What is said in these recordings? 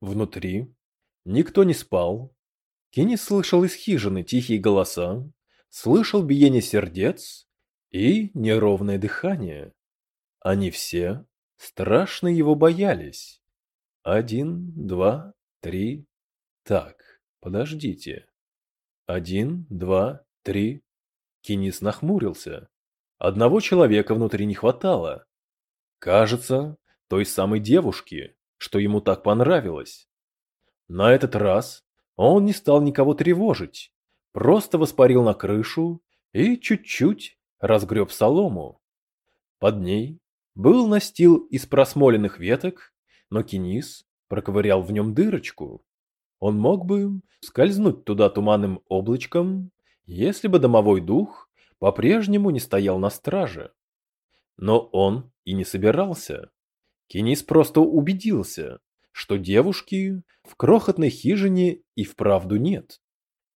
Внутри никто не спал. Кеннис слышал из хижины тихие голоса, слышал биение сердец и неровное дыхание. Они все страшно его боялись. Один, два, три. Так, подождите. Один, два, три. Кеннис нахмурился. Одного человека внутри не хватало. Кажется, той самой девушки, что ему так понравилось. На этот раз он не стал никого тревожить, просто воспарил на крышу и чуть-чуть разгреб солому. Под ней был настил из просмоленных веток, но Кенис проковырял в нем дырочку. Он мог бы скользнуть туда туманным облачком, если бы домовой дух по-прежнему не стоял на страже. Но он и не собирался. Кенис просто убедился, что девушки в крохотной хижине и вправду нет.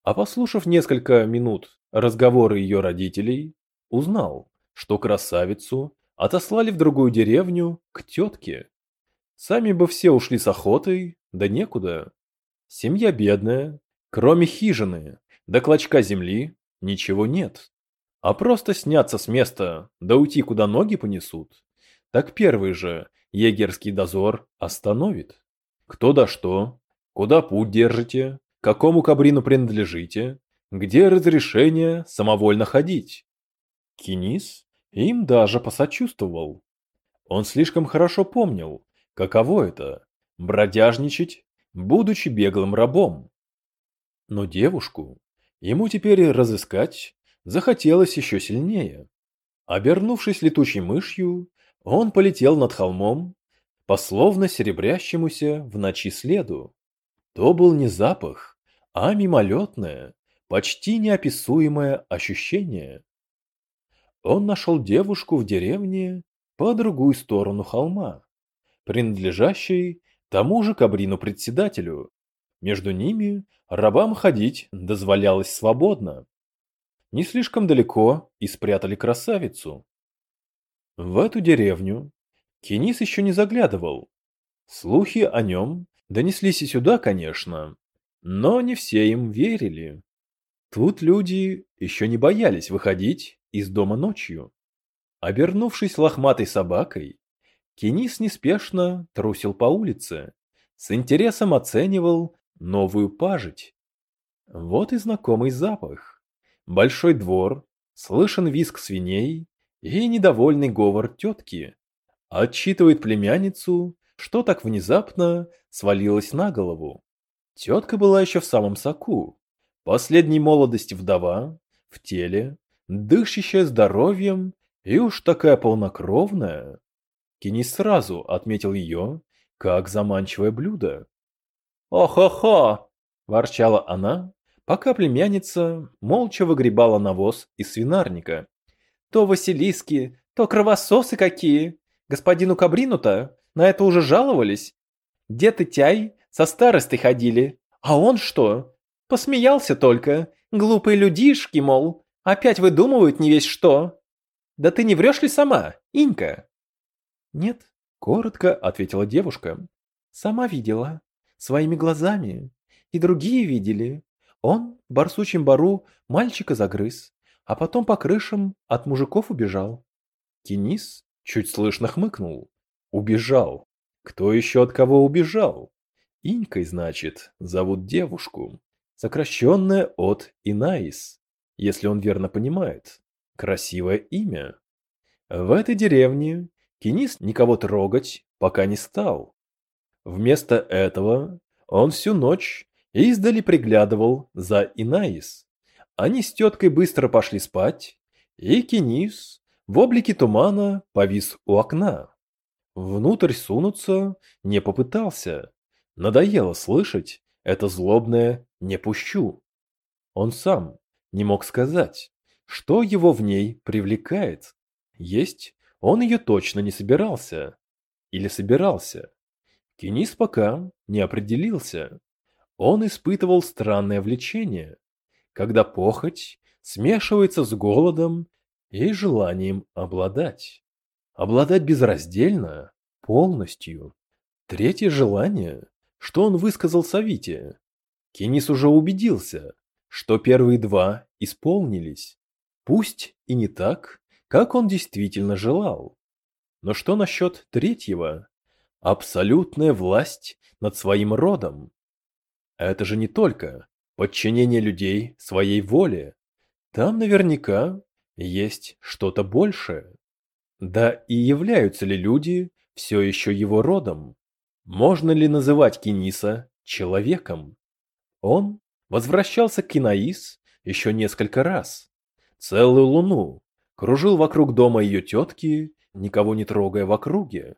А послушав несколько минут разговоры ее родителей, узнал, что красавицу отослали в другую деревню к тетке. Сами бы все ушли с охотой, да некуда. Семья бедная, кроме хижины, до клочка земли ничего нет. А просто сняться с места, да уйти куда ноги понесут, так первый же егерский дозор остановит. Кто да что, куда путь держите, какому кабрину принадлежите, где разрешение самовольно ходить. Кинис им даже посочувствовал. Он слишком хорошо помнил, каково это – бродяжничать, будучи беглым рабом. Но девушку ему теперь разыскать захотелось еще сильнее. Обернувшись летучей мышью, он полетел над холмом, по словно серебрящемуся в ночи следу. То был не запах, а мимолетное, почти неописуемое ощущение. Он нашел девушку в деревне по другую сторону холма, принадлежащей тому же кабрину-председателю. Между ними рабам ходить дозволялось свободно. Не слишком далеко и спрятали красавицу. В эту деревню Кенис еще не заглядывал. Слухи о нем донеслись и сюда, конечно, но не все им верили. Тут люди еще не боялись выходить из дома ночью. Обернувшись лохматой собакой, Кенис неспешно трусил по улице, с интересом оценивал новую пажить. Вот и знакомый запах. Большой двор, слышен визг свиней и недовольный говор тетки, Отчитывает племянницу, что так внезапно свалилось на голову. Тетка была еще в самом соку. Последней молодости вдова, в теле, дышащая здоровьем и уж такая полнокровная. Кини сразу отметил ее, как заманчивое блюдо. «О-хо-хо!» – ворчала она, пока племянница молча выгребала навоз из свинарника. «То Василиски, то кровососы какие! Господину Кабрину-то на это уже жаловались. Дед и Тяй со старостой ходили. А он что? Посмеялся только. Глупые людишки, мол, опять выдумывают не весь что. Да ты не врешь ли сама, Инька? Нет, коротко ответила девушка. Сама видела. Своими глазами. И другие видели. Он в барсучьем бару мальчика загрыз, а потом по крышам от мужиков убежал. Кенис Чуть слышно хмыкнул. Убежал. Кто еще от кого убежал? Инькой, значит, зовут девушку. Сокращенное от Инаис, если он верно понимает. Красивое имя. В этой деревне Кенис никого трогать пока не стал. Вместо этого он всю ночь издали приглядывал за Инаис. Они с теткой быстро пошли спать, и Кенис в облике тумана повис у окна. Внутрь сунуться не попытался. Надоело слышать это злобное «не пущу». Он сам не мог сказать, что его в ней привлекает. Есть он ее точно не собирался. Или собирался. Кенис пока не определился. Он испытывал странное влечение, когда похоть смешивается с голодом и желанием обладать. Обладать безраздельно, полностью. Третье желание что он высказал Савите. Кенис уже убедился, что первые два исполнились. Пусть и не так, как он действительно желал. Но что насчет третьего? Абсолютная власть над своим родом. Это же не только подчинение людей своей воле. Там наверняка есть что-то большее. Да и являются ли люди все еще его родом? Можно ли называть Кениса человеком? Он возвращался к Кинаис еще несколько раз. Целую луну. Кружил вокруг дома ее тетки, никого не трогая в округе.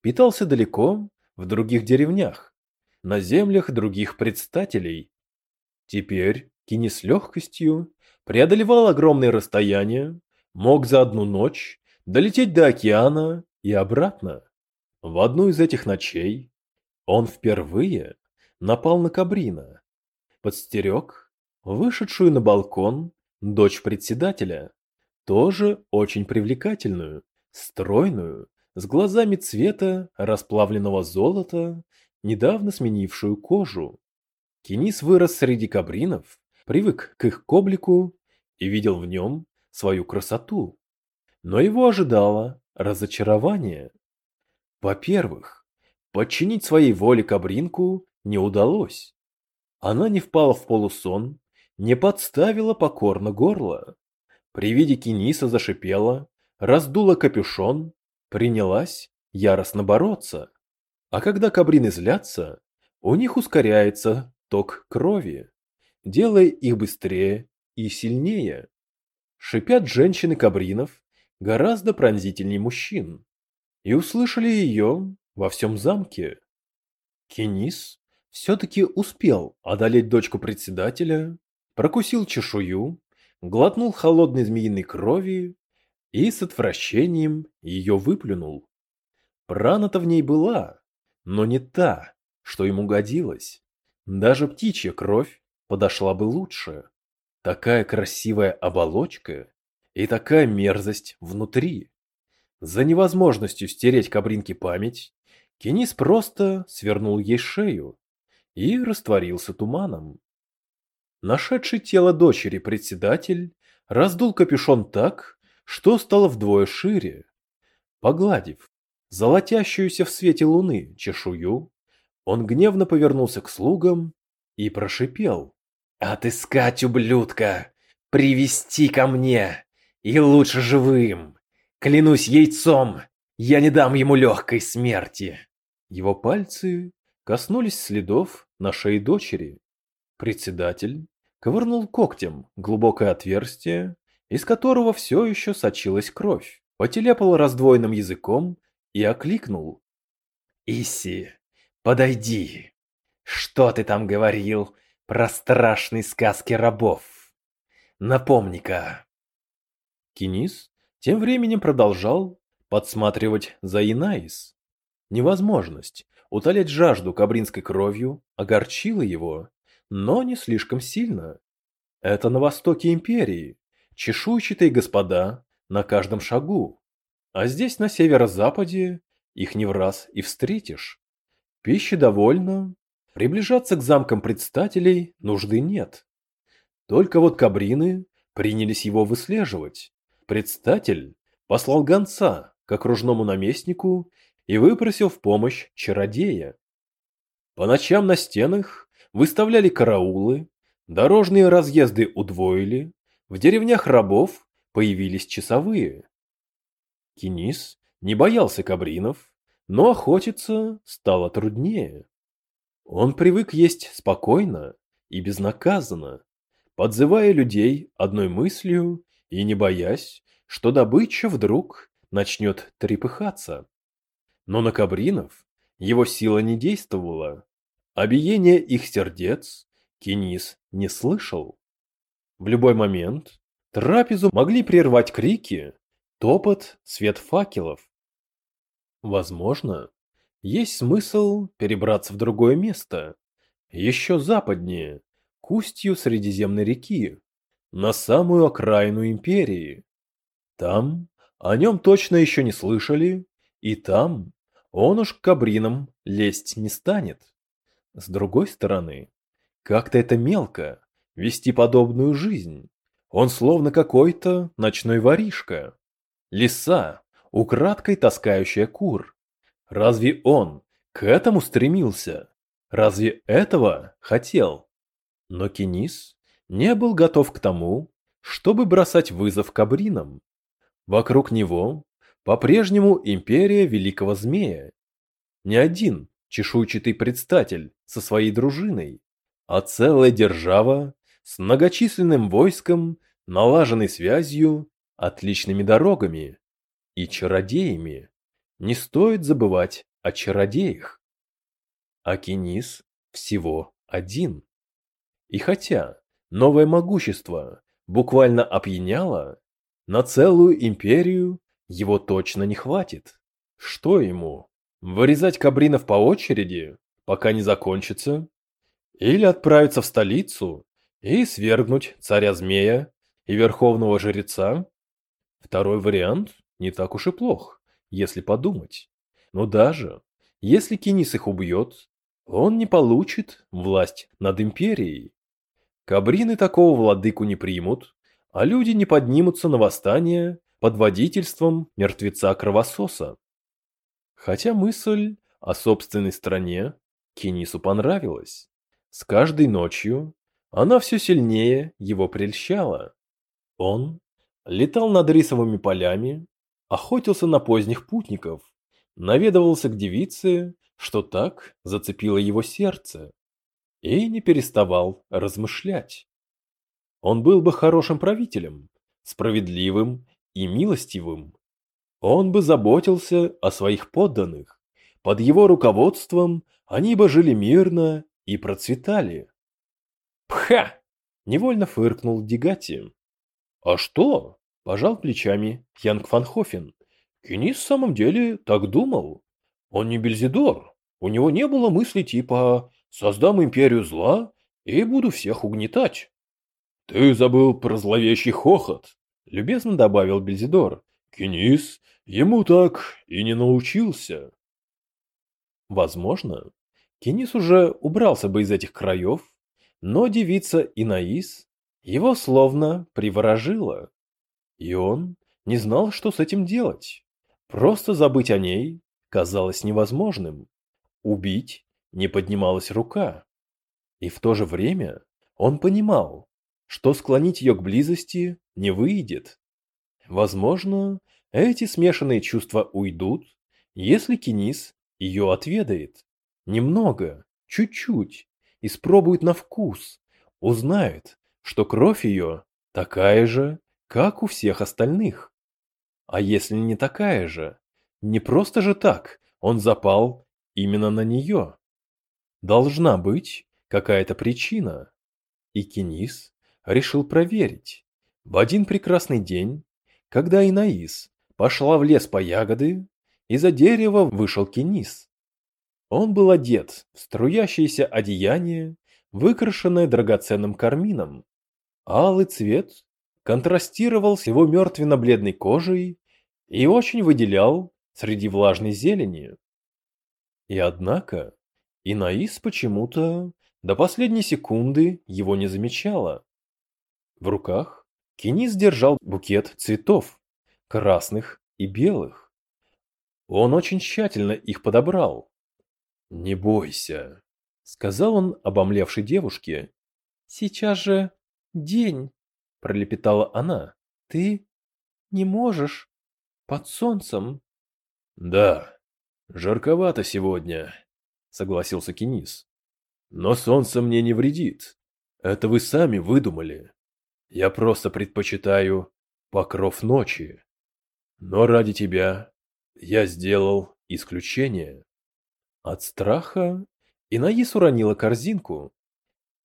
Питался далеко, в других деревнях, на землях других предстателей. Теперь Кини с легкостью преодолевал огромные расстояния, мог за одну ночь долететь до океана и обратно. В одну из этих ночей он впервые напал на Кабрина, подстерег вышедшую на балкон дочь председателя, тоже очень привлекательную, стройную, с глазами цвета расплавленного золота, недавно сменившую кожу. Кенис вырос среди кабринов, привык к их облику и видел в нем свою красоту. Но его ожидало разочарование. Во-первых, подчинить своей воле кабринку не удалось. Она не впала в полусон, не подставила покорно горло. При виде Кениса зашипела, раздула капюшон, принялась яростно бороться. А когда кабрины злятся, у них ускоряется ток крови, делая их быстрее и сильнее. Шипят женщины кабринов гораздо пронзительнее мужчин. И услышали ее во всем замке. Кенис все-таки успел одолеть дочку председателя, прокусил чешую, глотнул холодной змеиной крови и с отвращением ее выплюнул. Прана-то в ней была, но не та, что ему годилась. Даже птичья кровь подошла бы лучше. Такая красивая оболочка и такая мерзость внутри. За невозможностью стереть кабринке память, Кенис просто свернул ей шею и растворился туманом. Нашедший тело дочери председатель раздул капюшон так, что стало вдвое шире. Погладив золотящуюся в свете луны чешую, он гневно повернулся к слугам и прошипел. «Отыскать ублюдка! Привести ко мне! И лучше живым! Клянусь яйцом, я не дам ему легкой смерти!» Его пальцы коснулись следов на шее дочери. Председатель ковырнул когтем глубокое отверстие, из которого все еще сочилась кровь, потелепал раздвоенным языком и окликнул. «Иси, подойди! Что ты там говорил про страшные сказки рабов? Напомни-ка!» Кинис тем временем продолжал подсматривать за Инаис. Невозможность утолять жажду кабринской кровью огорчила его, но не слишком сильно. Это на востоке империи, чешуйчатые господа на каждом шагу, а здесь на северо-западе их не в раз и встретишь. Пищи довольно, приближаться к замкам предстателей нужды нет. Только вот кабрины принялись его выслеживать. Предстатель послал гонца к окружному наместнику и выпросил в помощь чародея. По ночам на стенах выставляли караулы, дорожные разъезды удвоили, в деревнях рабов появились часовые. Кинис не боялся кабринов, но охотиться стало труднее. Он привык есть спокойно и безнаказанно, подзывая людей одной мыслью и не боясь, что добыча вдруг начнет трепыхаться. Но на кабринов его сила не действовала, а их сердец Кинис не слышал. В любой момент трапезу могли прервать крики, топот, свет факелов. Возможно, есть смысл перебраться в другое место, еще западнее, к устью Средиземной реки, на самую окраину империи. Там о нем точно еще не слышали, и там он уж к кабринам лезть не станет. С другой стороны, как-то это мелко, вести подобную жизнь. Он словно какой-то ночной воришка. Лиса, украдкой таскающая кур. Разве он к этому стремился? Разве этого хотел? Но Кенис не был готов к тому, чтобы бросать вызов кабринам. Вокруг него по-прежнему империя Великого Змея. Не один чешуйчатый предстатель со своей дружиной, а целая держава с многочисленным войском, налаженной связью, отличными дорогами и чародеями. Не стоит забывать о чародеях. Акинис всего один. И хотя новое могущество буквально опьяняло, на целую империю его точно не хватит. Что ему? Вырезать кабринов по очереди, пока не закончится? Или отправиться в столицу и свергнуть царя-змея и верховного жреца? Второй вариант не так уж и плох, если подумать. Но даже если Кинис их убьет, он не получит власть над империей. Кабрины такого владыку не примут, а люди не поднимутся на восстание под водительством мертвеца-кровососа. Хотя мысль о собственной стране Кинису понравилась. С каждой ночью она все сильнее его прельщала. Он летал над рисовыми полями, охотился на поздних путников, наведывался к девице, что так зацепило его сердце, и не переставал размышлять. Он был бы хорошим правителем, справедливым и милостивым. Он бы заботился о своих подданных. Под его руководством они бы жили мирно и процветали. Пха! Невольно фыркнул Дигати. А что? Пожал плечами Янг Фанхофен. Кенис в самом деле так думал. Он не Бельзидор. У него не было мысли типа «создам империю зла и буду всех угнетать». «Ты забыл про зловещий хохот», — любезно добавил Бельзидор. «Кенис ему так и не научился». Возможно, Кенис уже убрался бы из этих краев, но девица Инаис его словно приворожила. И он не знал, что с этим делать. Просто забыть о ней казалось невозможным. Убить не поднималась рука. И в то же время он понимал, что склонить ее к близости не выйдет. Возможно, эти смешанные чувства уйдут, если Кинис ее отведает. Немного, чуть-чуть, испробует на вкус, узнает, что кровь ее такая же, как у всех остальных. А если не такая же? Не просто же так, он запал именно на нее. Должна быть какая-то причина. И Кинис решил проверить. В один прекрасный день, когда Инаис пошла в лес по ягоды, из-за дерева вышел Кинис. Он был одет в струящееся одеяние, выкрашенное драгоценным кармином. Алый цвет контрастировал с его мертвенно-бледной кожей и очень выделял среди влажной зелени. И однако Инаис почему-то до последней секунды его не замечала. В руках Кинис держал букет цветов, красных и белых. Он очень тщательно их подобрал. «Не бойся», — сказал он обомлевшей девушке. «Сейчас же день», — пролепетала она. «Ты не можешь под солнцем». «Да, жарковато сегодня», — согласился Кинис. «Но солнце мне не вредит. Это вы сами выдумали. Я просто предпочитаю покров ночи. Но ради тебя я сделал исключение. От страха Инаис уронила корзинку.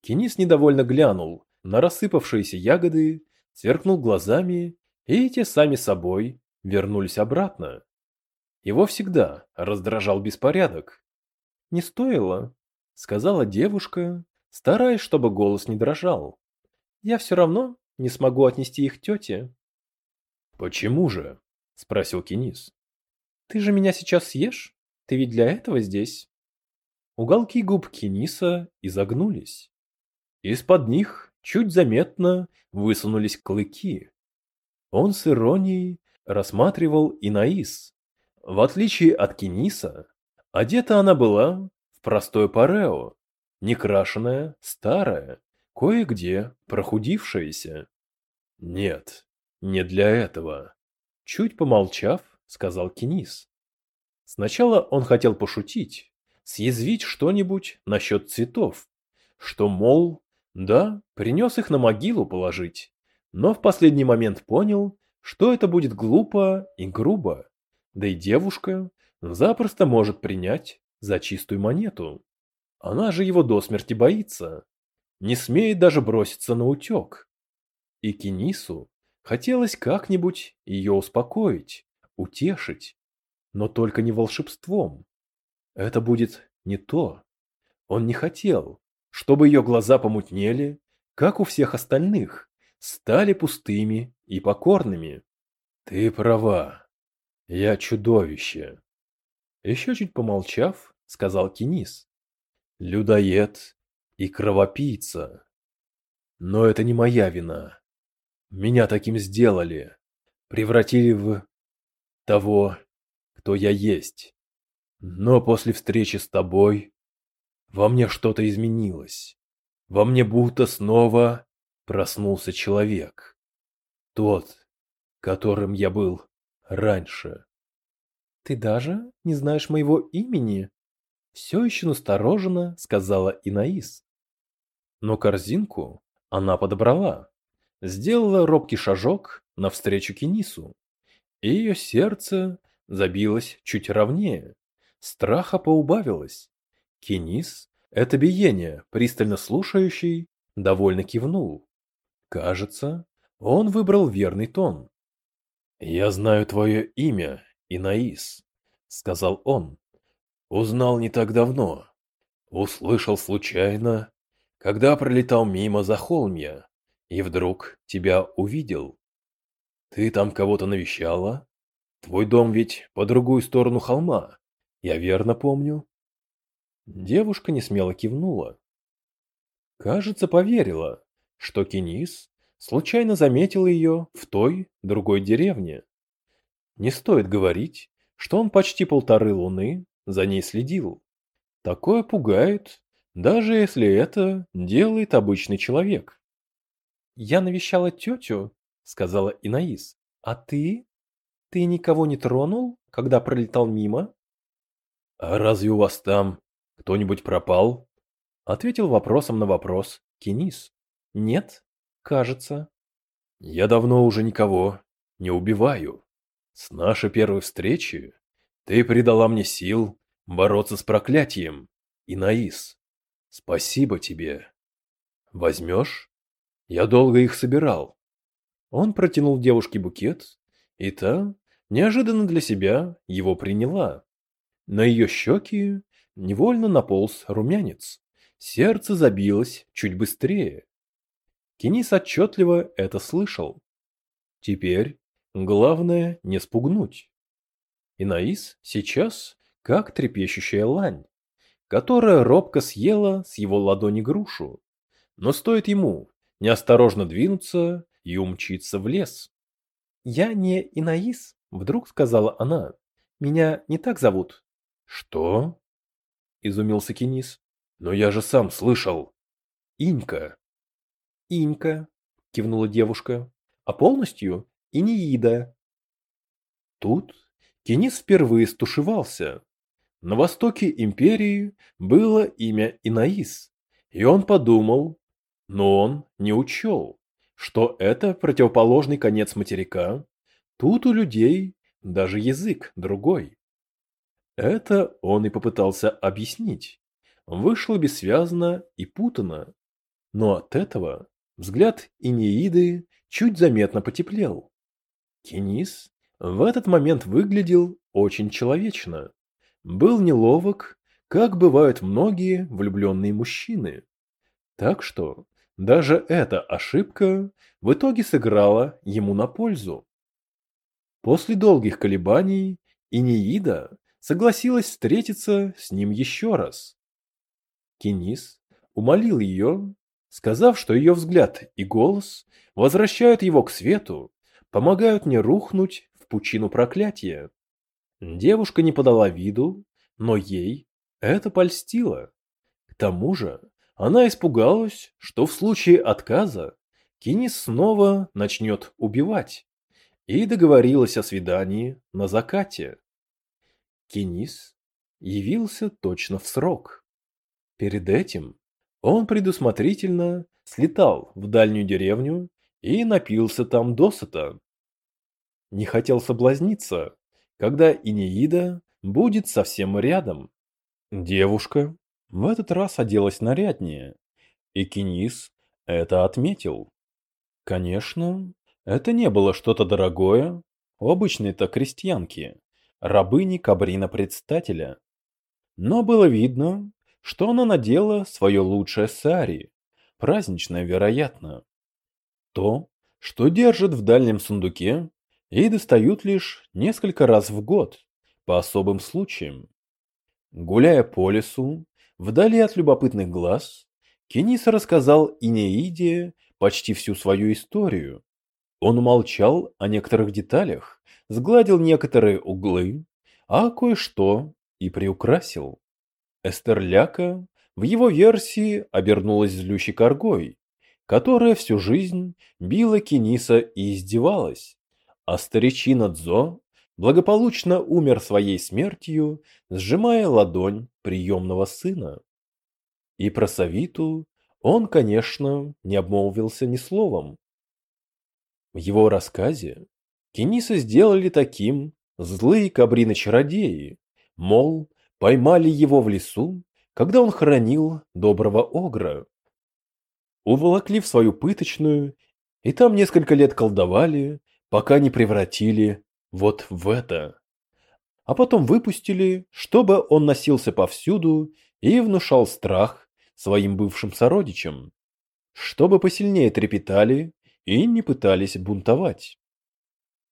Кенис недовольно глянул на рассыпавшиеся ягоды, сверкнул глазами, и те сами собой вернулись обратно. Его всегда раздражал беспорядок. «Не стоило», — сказала девушка, стараясь, чтобы голос не дрожал. Я все равно не смогу отнести их тете. Почему же? Спросил Кинис. Ты же меня сейчас съешь? Ты ведь для этого здесь. Уголки губ Кениса изогнулись. Из-под них чуть заметно высунулись клыки. Он с иронией рассматривал Инаис. В отличие от Кениса, одета она была в простое парео, некрашенная, старая, кое-где прохудившаяся. Нет, не для этого. Чуть помолчав, сказал Кенис. Сначала он хотел пошутить, съязвить что-нибудь насчет цветов, что, мол, да, принес их на могилу положить, но в последний момент понял, что это будет глупо и грубо, да и девушка запросто может принять за чистую монету. Она же его до смерти боится, не смеет даже броситься на утек. И Кенису хотелось как-нибудь ее успокоить, утешить, но только не волшебством. Это будет не то. Он не хотел, чтобы ее глаза помутнели, как у всех остальных, стали пустыми и покорными. Ты права. Я чудовище. Еще чуть помолчав, сказал Кинис. Людоед и кровопийца. Но это не моя вина. Меня таким сделали. Превратили в того, кто я есть. Но после встречи с тобой во мне что-то изменилось. Во мне будто снова проснулся человек. Тот, которым я был раньше. Ты даже не знаешь моего имени? Все еще настороженно сказала Инаис. Но корзинку она подобрала, сделала робкий шажок навстречу Кенису, и ее сердце забилось чуть ровнее, страха поубавилось. Кенис, это биение, пристально слушающий, довольно кивнул. Кажется, он выбрал верный тон. «Я знаю твое имя, Инаис», — сказал он. «Узнал не так давно. Услышал случайно, когда пролетал мимо за холмья, и вдруг тебя увидел. Ты там кого-то навещала? Твой дом ведь по другую сторону холма, я верно помню?» Девушка несмело кивнула. Кажется, поверила, что Кенис случайно заметил ее в той другой деревне. Не стоит говорить, что он почти полторы луны за ней следил. Такое пугает, даже если это делает обычный человек. «Я навещала тетю», — сказала Инаис. «А ты? Ты никого не тронул, когда пролетал мимо?» «А разве у вас там кто-нибудь пропал? Ответил вопросом на вопрос Кенис. Нет, кажется. Я давно уже никого не убиваю. С нашей первой встречи ты придала мне сил бороться с проклятием, Инаис. Спасибо тебе. Возьмешь? Я долго их собирал. Он протянул девушке букет, и та, неожиданно для себя, его приняла. На ее щеки невольно наполз румянец. Сердце забилось чуть быстрее. Кенис отчетливо это слышал. Теперь главное не спугнуть. Инаис сейчас как трепещущая лань, которая робко съела с его ладони грушу, но стоит ему неосторожно двинуться и умчиться в лес. «Я не Инаис», — вдруг сказала она. «Меня не так зовут». «Что?» Изумился Кенис. Но я же сам слышал. Инька. Инька, кивнула девушка. А полностью Инеида. Тут Кенис впервые стушевался. На востоке империи было имя Инаис, и он подумал, но он не учел, что это противоположный конец материка. Тут у людей даже язык другой. Это он и попытался объяснить. Вышло бессвязно и путано. Но от этого взгляд Инеиды чуть заметно потеплел. Кенис в этот момент выглядел очень человечно. Был неловок, как бывают многие влюбленные мужчины. Так что даже эта ошибка в итоге сыграла ему на пользу. После долгих колебаний Инеида согласилась встретиться с ним еще раз. Кинис умолил ее, сказав, что ее взгляд и голос возвращают его к свету, помогают не рухнуть в пучину проклятия. Девушка не подала виду, но ей это польстило. К тому же она испугалась, что в случае отказа Кинис снова начнет убивать, и договорилась о свидании на закате. Кинис явился точно в срок. Перед этим он предусмотрительно слетал в дальнюю деревню и напился там досыта. Не хотел соблазниться, когда Инеида будет совсем рядом. Девушка в этот раз оделась наряднее, и Кинис это отметил. Конечно, это не было что-то дорогое у обычной-то крестьянки, рабыни Кабрина-предстателя. Но было видно, что она надела свое лучшее сари, праздничное, вероятно. То, что держат в дальнем сундуке и достают лишь несколько раз в год, по особым случаям. Гуляя по лесу, вдали от любопытных глаз, Кенис рассказал Инеиде почти всю свою историю. Он умолчал о некоторых деталях, сгладил некоторые углы, а кое-что и приукрасил. Эстерляка в его версии обернулась злющей коргой, которая всю жизнь била Кениса и издевалась, а старичина Дзо благополучно умер своей смертью, сжимая ладонь приемного сына. И про Савиту он, конечно, не обмолвился ни словом. В его рассказе Кениса сделали таким злые кабрины-чародеи, мол, поймали его в лесу, когда он хоронил доброго огра. Уволокли в свою пыточную, и там несколько лет колдовали, пока не превратили вот в это. А потом выпустили, чтобы он носился повсюду и внушал страх своим бывшим сородичам, чтобы посильнее трепетали и не пытались бунтовать.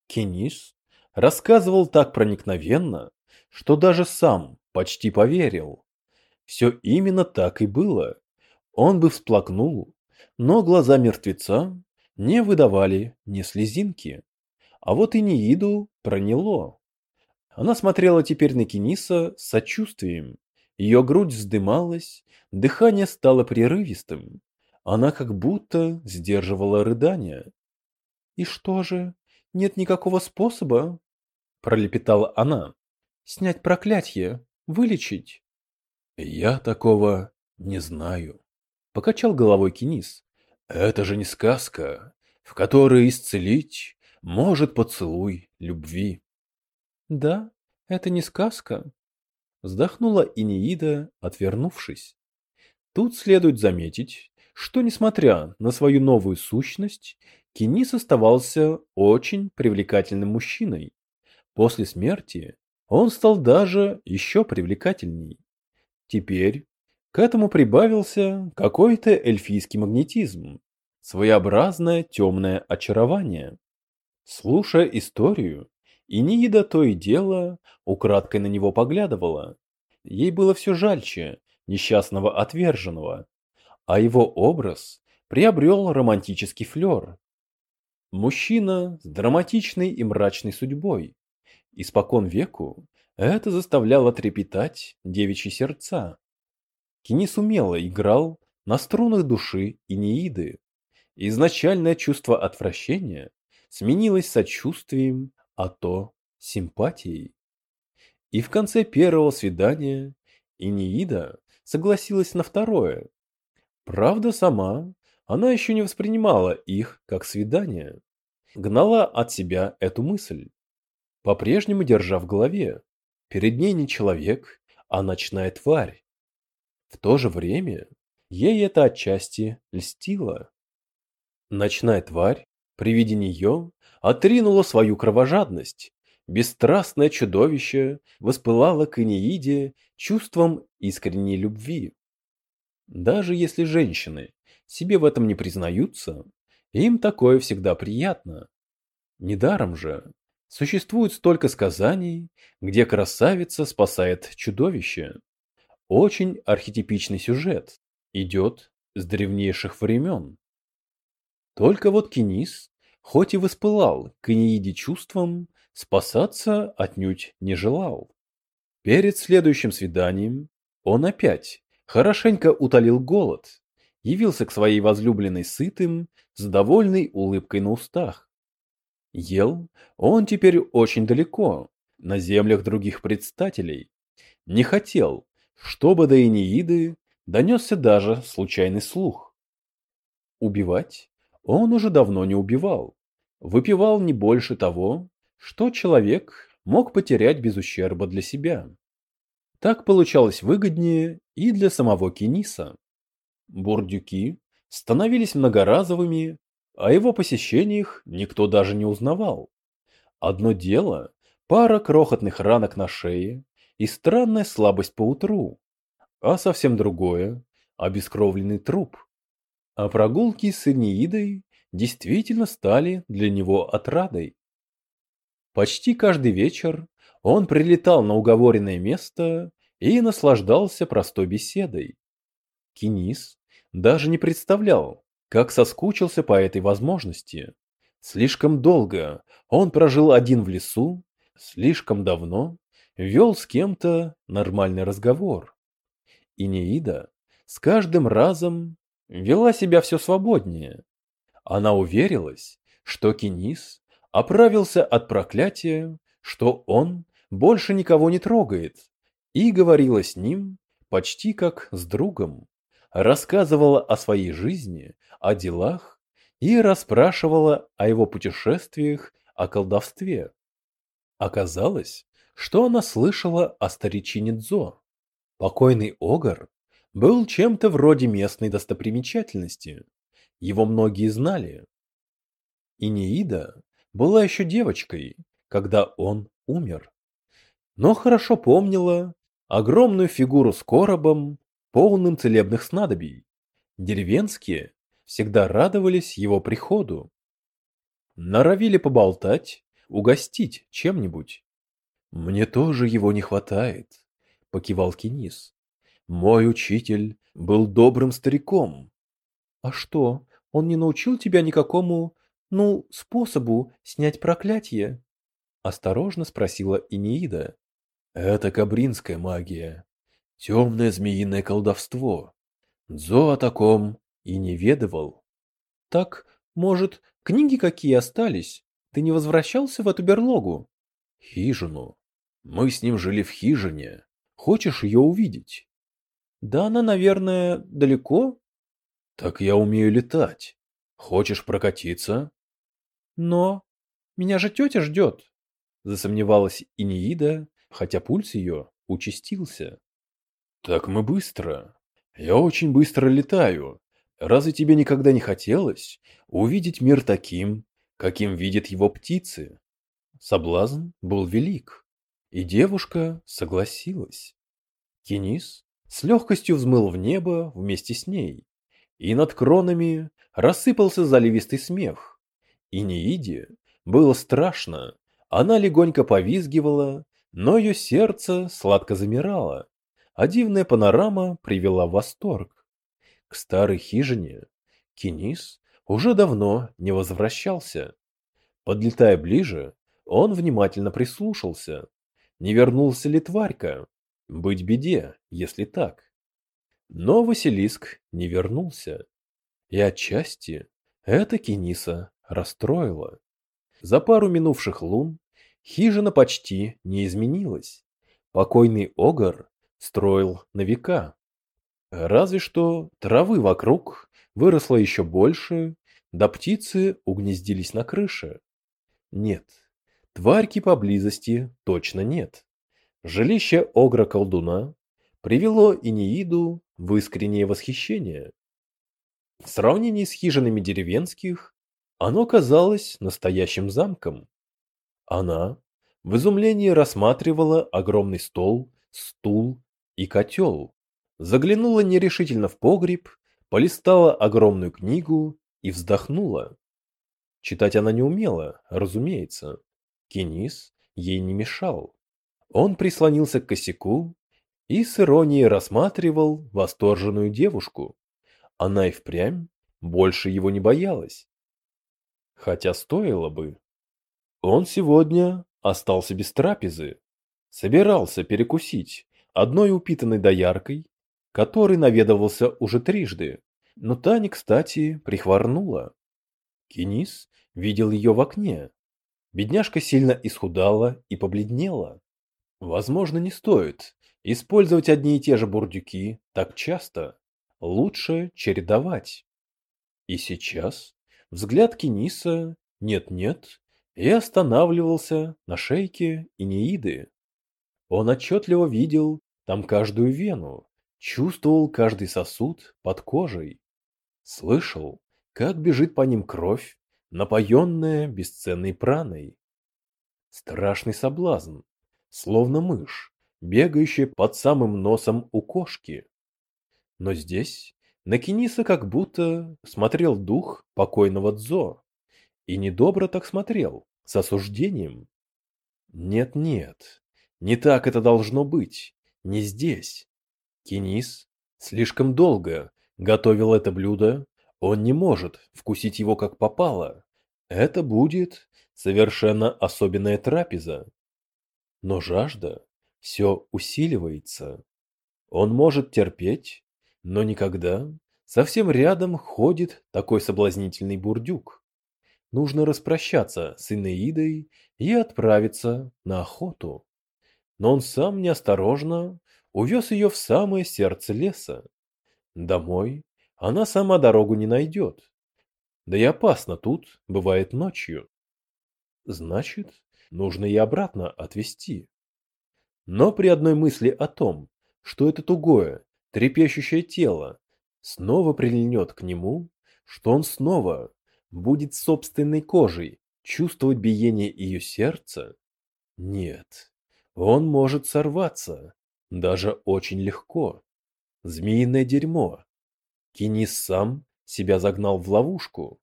Кенис рассказывал так проникновенно, что даже сам почти поверил. Все именно так и было. Он бы всплакнул, но глаза мертвеца не выдавали ни слезинки. А вот и Неиду проняло. Она смотрела теперь на Кениса с сочувствием. Ее грудь вздымалась, дыхание стало прерывистым. Она как будто сдерживала рыдания. «И что же, нет никакого способа?» – пролепетала она. «Снять проклятие, вылечить?» «Я такого не знаю», – покачал головой Кенис. «Это же не сказка, в которой исцелить может поцелуй любви». «Да, это не сказка», Вздохнула Инеида, отвернувшись. Тут следует заметить, что, несмотря на свою новую сущность, Кенис оставался очень привлекательным мужчиной. После смерти он стал даже еще привлекательней. Теперь к этому прибавился какой-то эльфийский магнетизм, своеобразное темное очарование. Слушая историю, и Нида то и дело украдкой на него поглядывала. Ей было все жальче несчастного отверженного, а его образ приобрел романтический флер. Мужчина с драматичной и мрачной судьбой. Испокон веку это заставляло трепетать девичьи сердца. Кинис умело играл на струнах души и неиды. Изначальное чувство отвращения сменилось сочувствием, а то симпатией. И в конце первого свидания Инеида согласилась на второе. Правда, сама она еще не воспринимала их как свидание. Гнала от себя эту мысль, по-прежнему держа в голове. Перед ней не человек, а ночная тварь. В то же время ей это отчасти льстило. Ночная тварь при виде нее отринула свою кровожадность. Бесстрастное чудовище воспылало к Энеиде чувством искренней любви. Даже если женщины себе в этом не признаются, им такое всегда приятно. Недаром же существует столько сказаний, где красавица спасает чудовище. очень архетипичный сюжет, идет с древнейших времен. Только вот Кинис, хоть и воспылал к Энеиде чувством, спасаться отнюдь не желал. Перед следующим свиданием он опять хорошенько утолил голод, явился к своей возлюбленной сытым, с довольной улыбкой на устах. Ел он теперь очень далеко, на землях других предстателей. Не хотел, чтобы до Энеиды донесся даже случайный слух. Убивать он уже давно не убивал, выпивал не больше того, что человек мог потерять без ущерба для себя. Так получалось выгоднее и для самого Кениса. Бурдюки становились многоразовыми, о его посещениях никто даже не узнавал. Одно дело – пара крохотных ранок на шее и странная слабость по утру, а совсем другое – обескровленный труп. А прогулки с Энеидой действительно стали для него отрадой. Почти каждый вечер он прилетал на уговоренное место и наслаждался простой беседой. Кинис даже не представлял, как соскучился по этой возможности. Слишком долго он прожил один в лесу, слишком давно вел с кем-то нормальный разговор. И Неида с каждым разом вела себя все свободнее. Она уверилась, что Кинис оправился от проклятия, что он больше никого не трогает, и говорила с ним почти как с другом рассказывала о своей жизни, о делах и расспрашивала о его путешествиях, о колдовстве. Оказалось, что она слышала о старичине Дзо. Покойный Огар был чем-то вроде местной достопримечательности. Его многие знали. И Неида была еще девочкой, когда он умер. Но хорошо помнила огромную фигуру с коробом, полным целебных снадобий. Деревенские всегда радовались его приходу. Норовили поболтать, угостить чем-нибудь. «Мне тоже его не хватает», — покивал Кинис. «Мой учитель был добрым стариком». «А что, он не научил тебя никакому, ну, способу снять проклятие?» Осторожно спросила Инеида. «Это кабринская магия темное змеиное колдовство. Дзо о таком и не ведывал. Так, может, книги какие остались? Ты не возвращался в эту берлогу? Хижину. Мы с ним жили в хижине. Хочешь ее увидеть? Да она, наверное, далеко. Так я умею летать. Хочешь прокатиться? Но меня же тетя ждет. Засомневалась Инеида, хотя пульс ее участился. Так мы быстро. Я очень быстро летаю. Разве тебе никогда не хотелось увидеть мир таким, каким видят его птицы? Соблазн был велик, и девушка согласилась. Кинис с легкостью взмыл в небо вместе с ней, и над кронами рассыпался заливистый смех. И Неиде было страшно, она легонько повизгивала, но ее сердце сладко замирало а дивная панорама привела в восторг. К старой хижине Кинис уже давно не возвращался. Подлетая ближе, он внимательно прислушался. Не вернулся ли тварька? Быть беде, если так. Но Василиск не вернулся. И отчасти это Кениса расстроило. За пару минувших лун хижина почти не изменилась. Покойный Огар строил на века. Разве что травы вокруг выросло еще больше, да птицы угнездились на крыше. Нет, тварьки поблизости точно нет. Жилище Огра-колдуна привело Инеиду в искреннее восхищение. В сравнении с хижинами деревенских оно казалось настоящим замком. Она в изумлении рассматривала огромный стол, стул и котел. Заглянула нерешительно в погреб, полистала огромную книгу и вздохнула. Читать она не умела, разумеется. Кинис ей не мешал. Он прислонился к косяку и с иронией рассматривал восторженную девушку. Она и впрямь больше его не боялась. Хотя стоило бы. Он сегодня остался без трапезы. Собирался перекусить одной упитанной дояркой, который наведывался уже трижды, но Таня, кстати, прихворнула. Кинис видел ее в окне. Бедняжка сильно исхудала и побледнела. Возможно, не стоит использовать одни и те же бурдюки так часто. Лучше чередовать. И сейчас взгляд Кениса нет-нет и останавливался на шейке Инеиды. Он отчетливо видел там каждую вену, чувствовал каждый сосуд под кожей, слышал, как бежит по ним кровь, напоенная бесценной праной. Страшный соблазн, словно мышь, бегающая под самым носом у кошки. Но здесь на Кениса как будто смотрел дух покойного Дзо. И недобро так смотрел, с осуждением. Нет-нет, не так это должно быть, не здесь. Кинис слишком долго готовил это блюдо, он не может вкусить его как попало. Это будет совершенно особенная трапеза. Но жажда все усиливается. Он может терпеть, но никогда совсем рядом ходит такой соблазнительный бурдюк. Нужно распрощаться с Инеидой и отправиться на охоту но он сам неосторожно увез ее в самое сердце леса. Домой она сама дорогу не найдет. Да и опасно тут бывает ночью. Значит, нужно и обратно отвезти. Но при одной мысли о том, что это тугое, трепещущее тело снова прильнет к нему, что он снова будет собственной кожей чувствовать биение ее сердца, нет, он может сорваться, даже очень легко. Змеиное дерьмо. Кинис сам себя загнал в ловушку.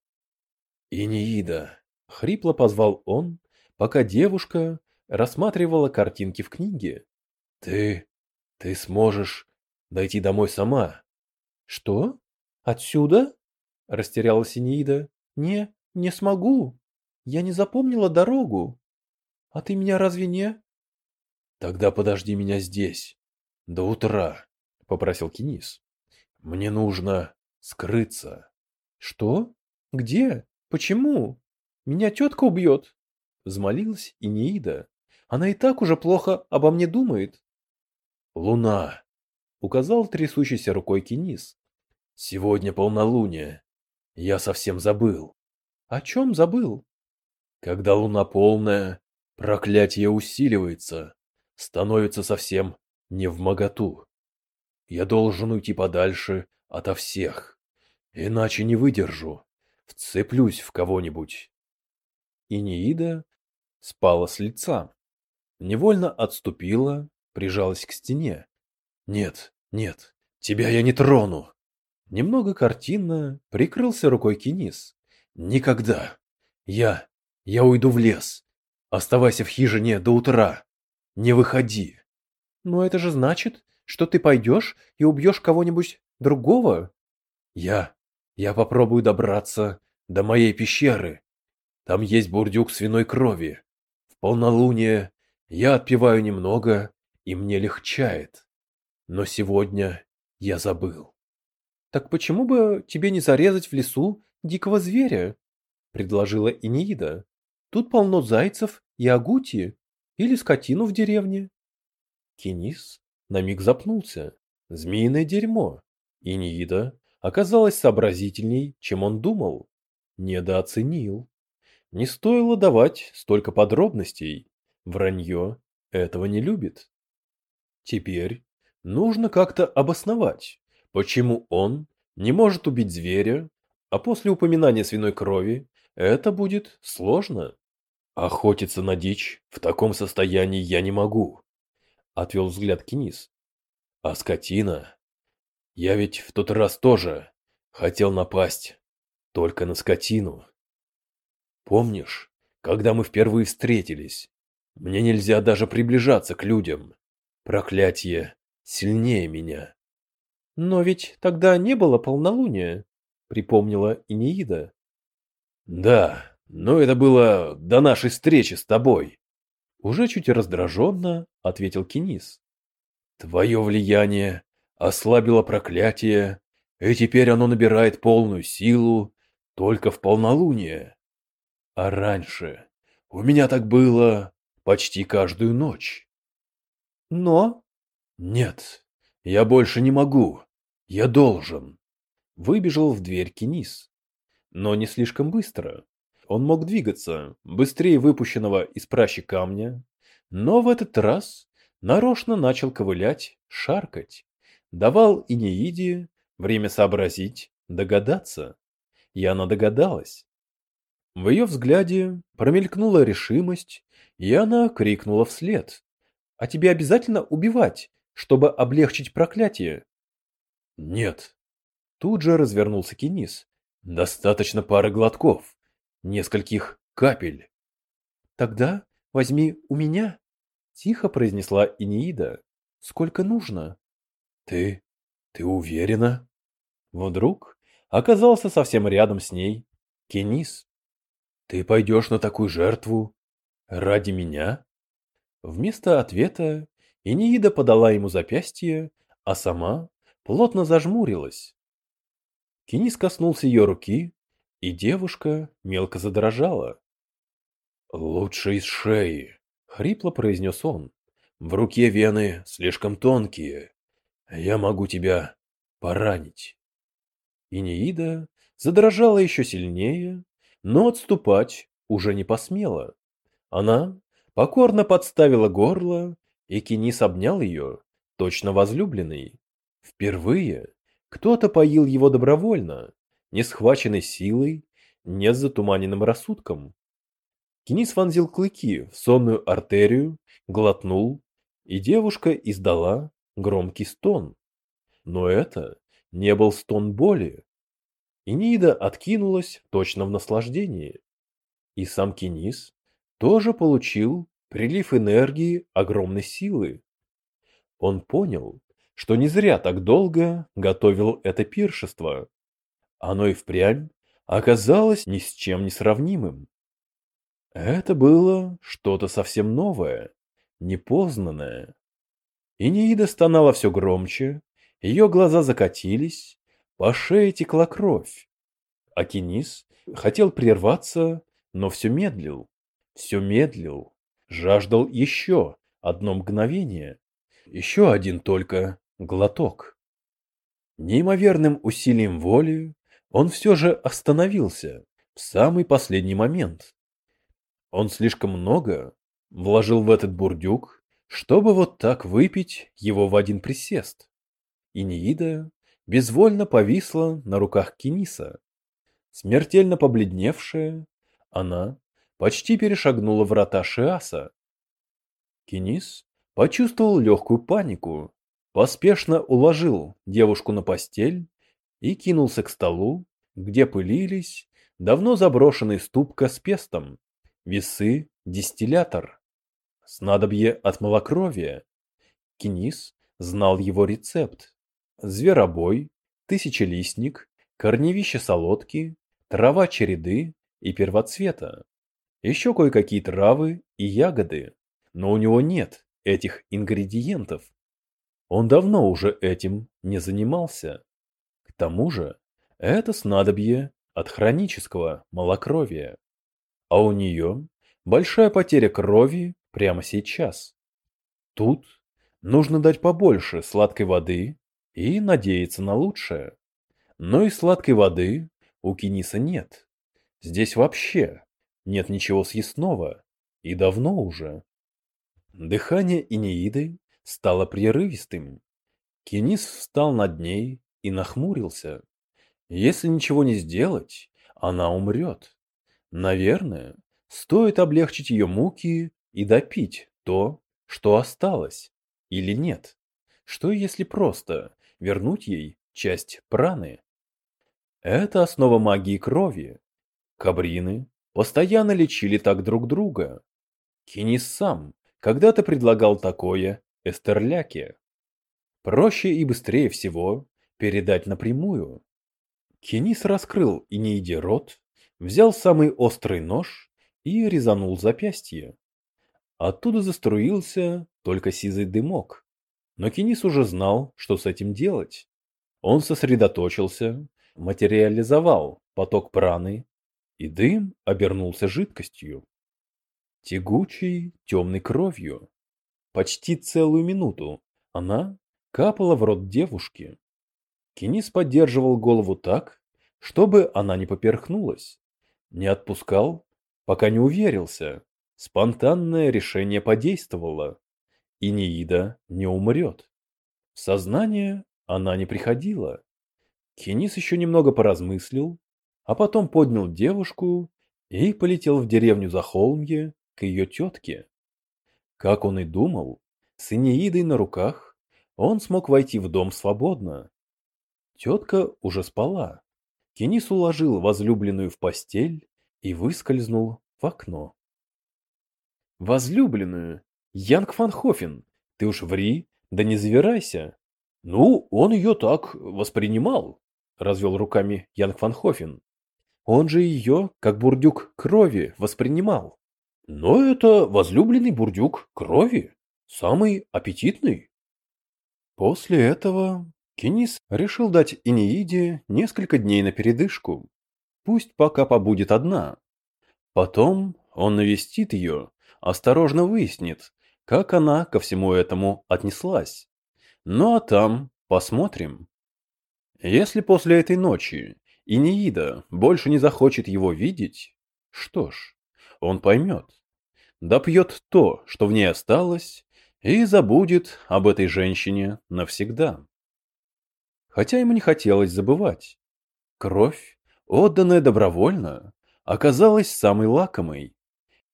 «Инеида!» — хрипло позвал он, пока девушка рассматривала картинки в книге. «Ты... ты сможешь дойти домой сама». «Что? Отсюда?» — растерялась Инеида. «Не, не смогу. Я не запомнила дорогу. А ты меня разве не...» Тогда подожди меня здесь. До утра, попросил Кинис. Мне нужно скрыться. Что? Где? Почему? Меня тетка убьет. Взмолилась Инеида. Она и так уже плохо обо мне думает. Луна, указал трясущейся рукой Кинис. Сегодня полнолуние. Я совсем забыл. О чем забыл? Когда луна полная, проклятие усиливается становится совсем не в моготу. Я должен уйти подальше ото всех, иначе не выдержу, вцеплюсь в кого-нибудь. И Неида спала с лица, невольно отступила, прижалась к стене. Нет, нет, тебя я не трону. Немного картинно прикрылся рукой Кинис. Никогда. Я, я уйду в лес. Оставайся в хижине до утра. Не выходи. Но это же значит, что ты пойдешь и убьешь кого-нибудь другого? Я... я попробую добраться до моей пещеры. Там есть бурдюк свиной крови. В полнолуние я отпиваю немного, и мне легчает. Но сегодня я забыл. Так почему бы тебе не зарезать в лесу дикого зверя? предложила Инеида. Тут полно зайцев и агути. Или скотину в деревне. Кинис на миг запнулся. Змеиное дерьмо. И Ниида оказалась сообразительней, чем он думал. Недооценил. Не стоило давать столько подробностей. Вранье этого не любит. Теперь нужно как-то обосновать, почему он не может убить зверя, а после упоминания свиной крови это будет сложно. Охотиться на дичь в таком состоянии я не могу, отвел взгляд Кинис. А скотина? Я ведь в тот раз тоже хотел напасть только на скотину. Помнишь, когда мы впервые встретились? Мне нельзя даже приближаться к людям. Проклятие сильнее меня. Но ведь тогда не было полнолуния, припомнила Инеида. Да, но это было до нашей встречи с тобой. Уже чуть раздраженно ответил Кинис. Твое влияние ослабило проклятие, и теперь оно набирает полную силу только в полнолуние. А раньше у меня так было почти каждую ночь. Но... Нет, я больше не могу. Я должен. Выбежал в дверь Кинис. Но не слишком быстро. Он мог двигаться быстрее выпущенного из пращи камня, но в этот раз нарочно начал ковылять, шаркать. Давал и Неиде время сообразить, догадаться. И она догадалась. В ее взгляде промелькнула решимость, и она крикнула вслед. «А тебе обязательно убивать, чтобы облегчить проклятие?» «Нет». Тут же развернулся Кинис. «Достаточно пары глотков, нескольких капель». «Тогда возьми у меня», — тихо произнесла Инеида. «Сколько нужно?» «Ты... ты уверена?» Вдруг оказался совсем рядом с ней Кенис. «Ты пойдешь на такую жертву? Ради меня?» Вместо ответа Инеида подала ему запястье, а сама плотно зажмурилась. Кенис коснулся ее руки, и девушка мелко задрожала. «Лучше из шеи», — хрипло произнес он. «В руке вены слишком тонкие. Я могу тебя поранить». Инеида задрожала еще сильнее, но отступать уже не посмела. Она покорно подставила горло, и Кенис обнял ее, точно возлюбленный. Впервые кто-то поил его добровольно, не схваченный силой, не с затуманенным рассудком. Кенис вонзил клыки в сонную артерию, глотнул, и девушка издала громкий стон. Но это не был стон боли, Инида откинулась точно в наслаждении. И сам Кинис тоже получил прилив энергии огромной силы. Он понял, что не зря так долго готовил это пиршество. Оно и впрямь оказалось ни с чем не сравнимым. Это было что-то совсем новое, непознанное. Инеида стонала все громче, ее глаза закатились, по шее текла кровь. Акинис хотел прерваться, но все медлил, все медлил, жаждал еще одно мгновение, еще один только глоток. Неимоверным усилием воли он все же остановился в самый последний момент. Он слишком много вложил в этот бурдюк, чтобы вот так выпить его в один присест. И Неида безвольно повисла на руках Кениса. Смертельно побледневшая, она почти перешагнула врата Шиаса. Кенис почувствовал легкую панику, поспешно уложил девушку на постель и кинулся к столу, где пылились давно заброшенный ступка с пестом, весы, дистиллятор, снадобье от малокровия. Кенис знал его рецепт зверобой, тысячелистник, корневище солодки, трава череды и первоцвета. Еще кое-какие травы и ягоды, но у него нет этих ингредиентов. Он давно уже этим не занимался. К тому же, это снадобье от хронического малокровия. А у нее большая потеря крови прямо сейчас. Тут нужно дать побольше сладкой воды и надеяться на лучшее. Но и сладкой воды у Кениса нет. Здесь вообще нет ничего съестного, и давно уже. Дыхание Инеиды стало прерывистым. Кенис встал над ней и нахмурился. Если ничего не сделать, она умрет. Наверное, стоит облегчить ее муки и допить то, что осталось, или нет. Что если просто вернуть ей часть праны. Это основа магии крови. Кабрины постоянно лечили так друг друга. Кинис сам когда-то предлагал такое Эстерляке. проще и быстрее всего передать напрямую. Кенис раскрыл Инеиде рот, взял самый острый нож и резанул запястье. Оттуда заструился только сизый дымок. Но Кенис уже знал, что с этим делать. Он сосредоточился, материализовал поток праны, и дым обернулся жидкостью. Тягучей, темной кровью. Почти целую минуту она капала в рот девушки. Кенис поддерживал голову так, чтобы она не поперхнулась. Не отпускал, пока не уверился. Спонтанное решение подействовало. И Неида не умрет. В сознание она не приходила. Кенис еще немного поразмыслил, а потом поднял девушку и полетел в деревню за холмье к ее тетке. Как он и думал, с Инеидой на руках он смог войти в дом свободно. Тетка уже спала. Кенис уложил возлюбленную в постель и выскользнул в окно. Возлюбленную? Янг Фанхофен, ты уж ври, да не завирайся. Ну, он ее так воспринимал, развел руками Янг Фанхофен. Он же ее, как бурдюк крови, воспринимал. Но это возлюбленный бурдюк крови, самый аппетитный. После этого Кенис решил дать Инеиде несколько дней на передышку. Пусть пока побудет одна. Потом он навестит ее, осторожно выяснит, как она ко всему этому отнеслась. Ну а там посмотрим. Если после этой ночи Инеида больше не захочет его видеть, что ж, он поймет. Допьет то, что в ней осталось, и забудет об этой женщине навсегда хотя ему не хотелось забывать. Кровь, отданная добровольно, оказалась самой лакомой.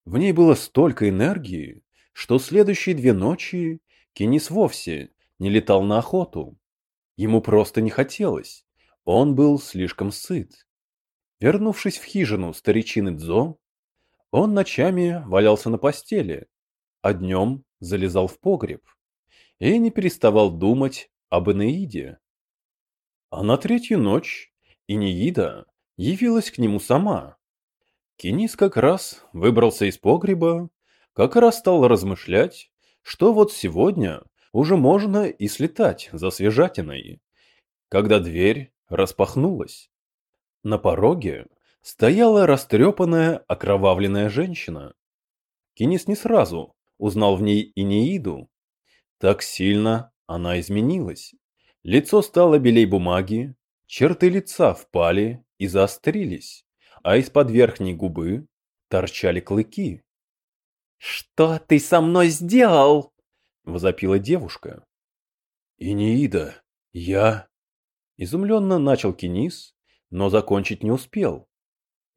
В ней было столько энергии, что следующие две ночи Кенис вовсе не летал на охоту. Ему просто не хотелось, он был слишком сыт. Вернувшись в хижину старичины Дзо, он ночами валялся на постели, а днем залезал в погреб и не переставал думать об Энеиде. А на третью ночь Инеида явилась к нему сама. Кинис как раз выбрался из погреба, как раз стал размышлять, что вот сегодня уже можно и слетать за свежатиной, когда дверь распахнулась. На пороге стояла растрепанная окровавленная женщина. Кинис не сразу узнал в ней Инеиду. Так сильно она изменилась. Лицо стало белей бумаги, черты лица впали и заострились, а из-под верхней губы торчали клыки. «Что ты со мной сделал?» — возопила девушка. «Инеида, я...» Изумленно начал Кенис, но закончить не успел.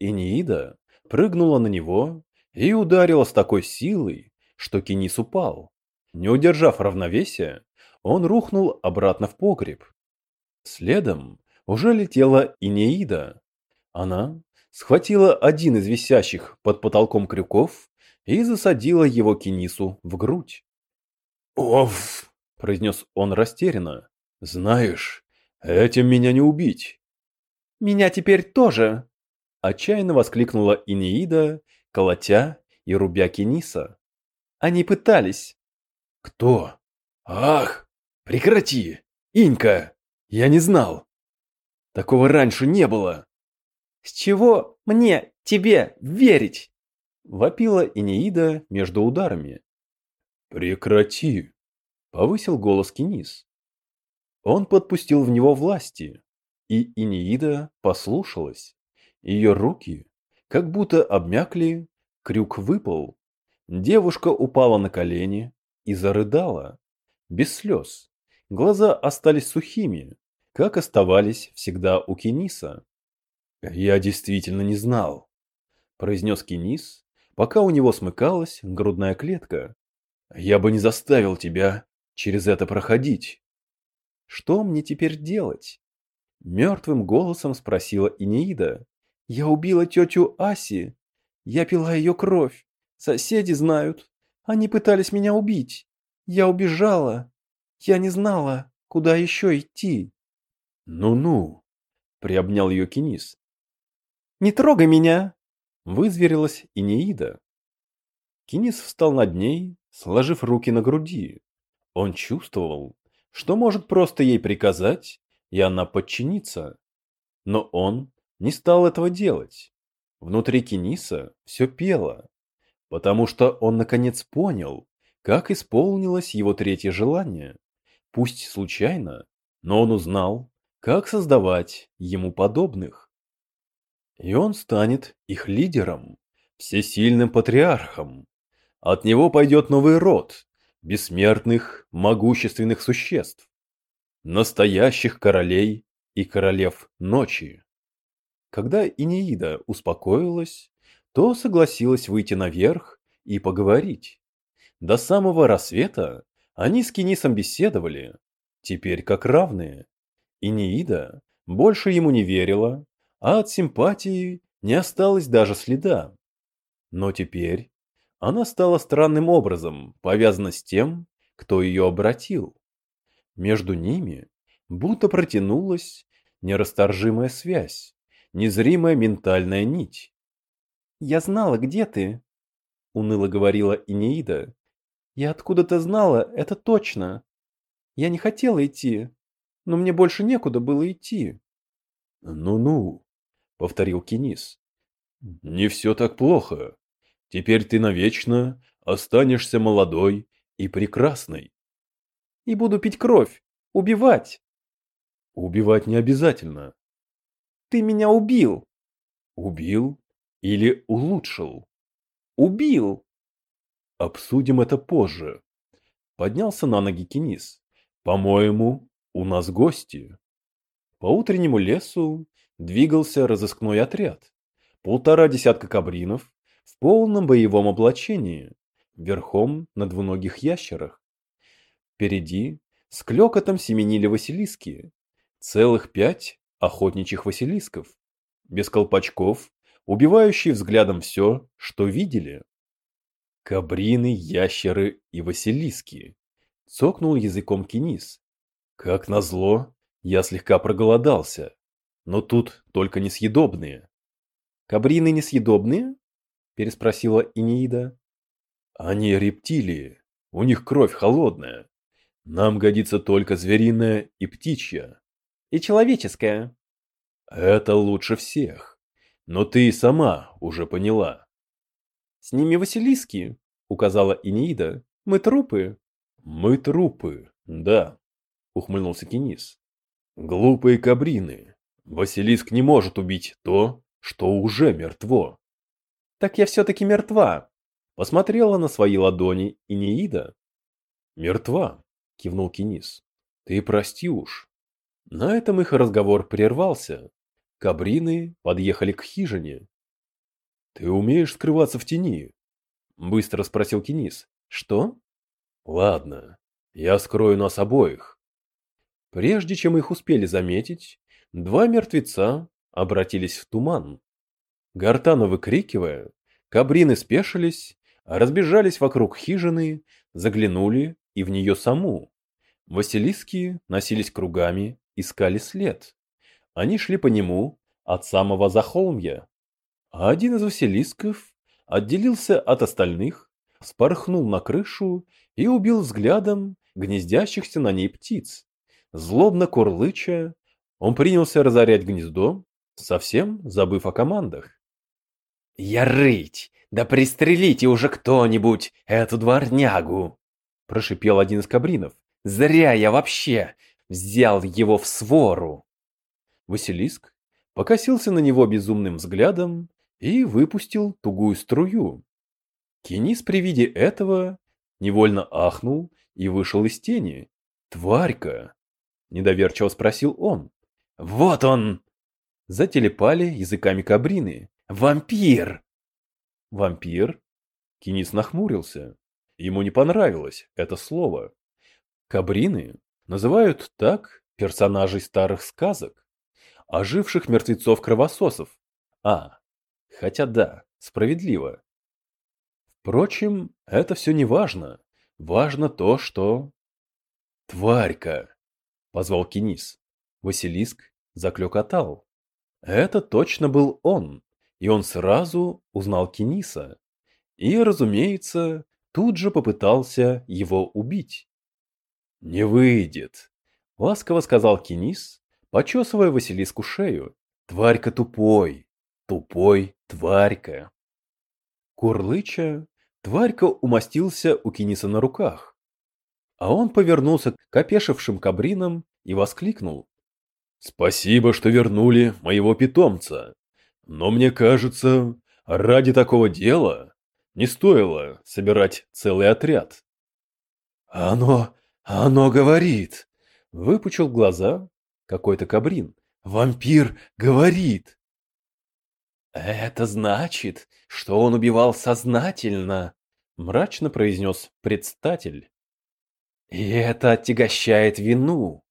Инеида прыгнула на него и ударила с такой силой, что Кенис упал. Не удержав равновесия, он рухнул обратно в погреб. Следом уже летела Инеида. Она схватила один из висящих под потолком крюков и засадила его Кенису в грудь. «Оф!» – произнес он растерянно. «Знаешь, этим меня не убить». «Меня теперь тоже!» – отчаянно воскликнула Инеида, колотя и рубя Кениса. «Они пытались». «Кто? Ах!» Прекрати! Инька! Я не знал! Такого раньше не было! С чего мне тебе верить? Вопила Инеида между ударами. Прекрати! Повысил голос Кенис. Он подпустил в него власти, и Инеида послушалась. Ее руки как будто обмякли, крюк выпал. Девушка упала на колени и зарыдала, без слез. Глаза остались сухими, как оставались всегда у Кениса. «Я действительно не знал», – произнес Кенис, пока у него смыкалась грудная клетка. «Я бы не заставил тебя через это проходить». «Что мне теперь делать?» Мертвым голосом спросила Инеида. «Я убила тетю Аси. Я пила ее кровь. Соседи знают. Они пытались меня убить. Я убежала. Я не знала, Куда еще идти? Ну-ну, приобнял ее Кинис. Не трогай меня, вызверилась Инеида. Кинис встал над ней, сложив руки на груди. Он чувствовал, что может просто ей приказать, и она подчинится. Но он не стал этого делать. Внутри Кениса все пело, потому что он наконец понял, как исполнилось его третье желание. Пусть случайно, но он узнал, как создавать ему подобных. И он станет их лидером, всесильным патриархом. От него пойдет новый род бессмертных, могущественных существ, настоящих королей и королев ночи. Когда Инеида успокоилась, то согласилась выйти наверх и поговорить. До самого рассвета они с Кинисом беседовали, теперь как равные. Инеида больше ему не верила, а от симпатии не осталось даже следа. Но теперь она стала странным образом повязана с тем, кто ее обратил. Между ними будто протянулась нерасторжимая связь незримая ментальная нить. «Я знала, где ты», — уныло говорила Инеида. «Я откуда-то знала, это точно. Я не хотела идти, но мне больше некуда было идти». «Ну-ну», — повторил Кинис. «Не все так плохо. Теперь ты навечно останешься молодой и прекрасной». «И буду пить кровь, убивать». «Убивать не обязательно. Ты меня убил. Убил или улучшил? Убил. Обсудим это позже. Поднялся на ноги Кинис. По-моему, у нас гости. По утреннему лесу двигался разыскной отряд. Полтора десятка кабринов в полном боевом облачении, верхом на двуногих ящерах. Впереди с клёкотом семенили василиски. Целых пять охотничьих василисков, без колпачков, убивающие взглядом все, что видели. Кабрины, ящеры и василиски. Цокнул языком Кинис. Как назло, я слегка проголодался. Но тут только несъедобные. Кабрины несъедобные? Переспросила Инеида. Они рептилии. У них кровь холодная. Нам годится только звериная и птичья и человеческое. Это лучше всех. Но ты и сама уже поняла. С ними Василиски, указала Инеида. Мы трупы. Мы трупы, да, ухмыльнулся Кинис. Глупые кабрины. Василиск не может убить то, что уже мертво. Так я все-таки мертва. Посмотрела на свои ладони Инеида. Мертва, кивнул Кинис. Ты прости уж, на этом их разговор прервался. Кабрины подъехали к хижине. «Ты умеешь скрываться в тени?» – быстро спросил Кинис. «Что?» «Ладно, я скрою нас обоих». Прежде чем их успели заметить, два мертвеца обратились в туман. Гортану выкрикивая, кабрины спешились, разбежались вокруг хижины, заглянули и в нее саму. Василиски носились кругами искали след. Они шли по нему от самого захолмья. А один из василисков отделился от остальных, спорхнул на крышу и убил взглядом гнездящихся на ней птиц. Злобно курлыча, он принялся разорять гнездо, совсем забыв о командах. «Я рыть! Да пристрелите уже кто-нибудь эту дворнягу!» Прошипел один из кабринов. «Зря я вообще взял его в свору. Василиск покосился на него безумным взглядом и выпустил тугую струю. Кенис при виде этого невольно ахнул и вышел из тени. «Тварька!» – недоверчиво спросил он. «Вот он!» – зателепали языками кабрины. «Вампир!» «Вампир?» Кенис нахмурился. Ему не понравилось это слово. Кабрины Называют так персонажей старых сказок, оживших мертвецов-кровососов. А, хотя да, справедливо. Впрочем, это все не важно. Важно то, что... Тварька! — позвал Кинис. Василиск заклёкотал. Это точно был он, и он сразу узнал Киниса. И, разумеется, тут же попытался его убить. «Не выйдет», — ласково сказал Кинис, почесывая Василиску шею. «Тварька тупой, тупой тварька». Курлыча, тварька умостился у Киниса на руках. А он повернулся к опешившим кабринам и воскликнул. «Спасибо, что вернули моего питомца. Но мне кажется, ради такого дела не стоило собирать целый отряд». «Оно... оно говорит!» — выпучил глаза какой-то кабрин. «Вампир говорит!» «Это значит, что он убивал сознательно», — мрачно произнес предстатель. «И это отягощает вину».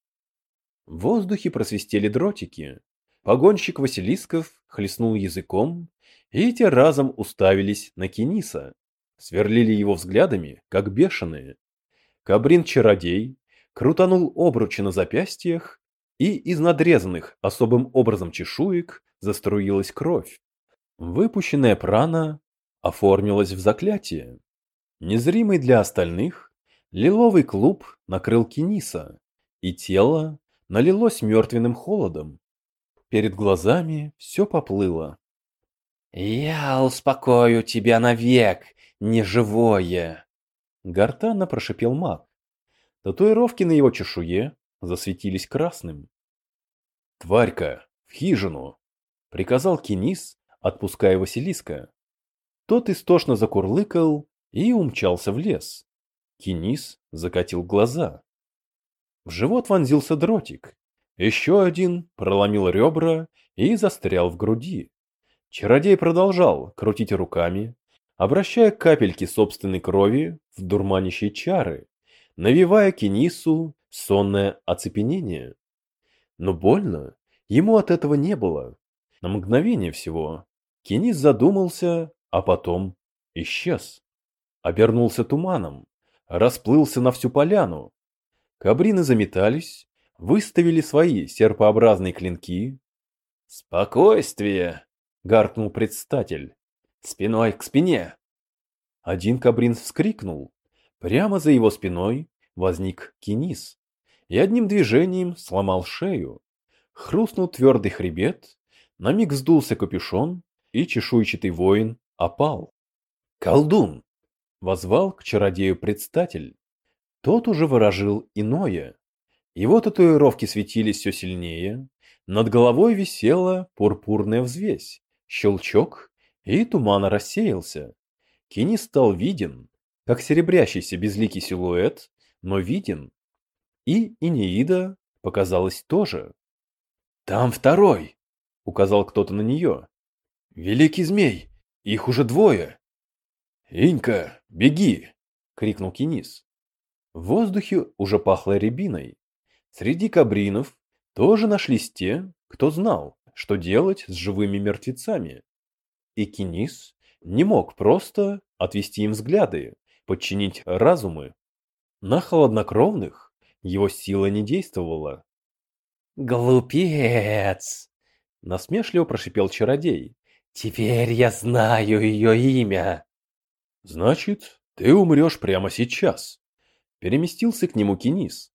В воздухе просвистели дротики. Погонщик Василисков хлестнул языком, и те разом уставились на Кениса, сверлили его взглядами, как бешеные. Кабрин-чародей крутанул обручи на запястьях, и из надрезанных особым образом чешуек заструилась кровь. Выпущенная прана оформилась в заклятие. Незримый для остальных, лиловый клуб накрыл Кениса, и тело налилось мертвенным холодом. Перед глазами все поплыло. «Я успокою тебя навек, неживое!» Гортанно прошипел маг. Татуировки на его чешуе засветились красным. «Тварька, в хижину!» — приказал Кенис, отпуская Василиска. Тот истошно закурлыкал и умчался в лес. Кинис закатил глаза. В живот вонзился дротик. Еще один проломил ребра и застрял в груди. Чародей продолжал крутить руками, обращая капельки собственной крови в дурманящие чары, навевая Кинису сонное оцепенение. Но больно ему от этого не было. На мгновение всего Кенис задумался, а потом исчез. Обернулся туманом, расплылся на всю поляну. Кабрины заметались, выставили свои серпообразные клинки. «Спокойствие!» — гаркнул предстатель. «Спиной к спине!» Один кабрин вскрикнул. Прямо за его спиной возник Кенис и одним движением сломал шею. Хрустнул твердый хребет, на миг сдулся капюшон, и чешуйчатый воин опал. «Колдун!» — возвал к чародею предстатель. Тот уже выражил иное. Его татуировки светились все сильнее, над головой висела пурпурная взвесь, щелчок, и туман рассеялся. Кини стал виден, как серебрящийся безликий силуэт, но виден. И Инеида показалась тоже. «Там второй!» — указал кто-то на нее. «Великий змей! Их уже двое!» «Инька, беги!» — крикнул Кинис. В воздухе уже пахло рябиной. Среди кабринов тоже нашлись те, кто знал, что делать с живыми мертвецами. И Кинис не мог просто отвести им взгляды, подчинить разумы. На холоднокровных его сила не действовала. «Глупец!» — насмешливо прошипел чародей. Теперь я знаю ее имя. Значит, ты умрешь прямо сейчас. Переместился к нему Кинис.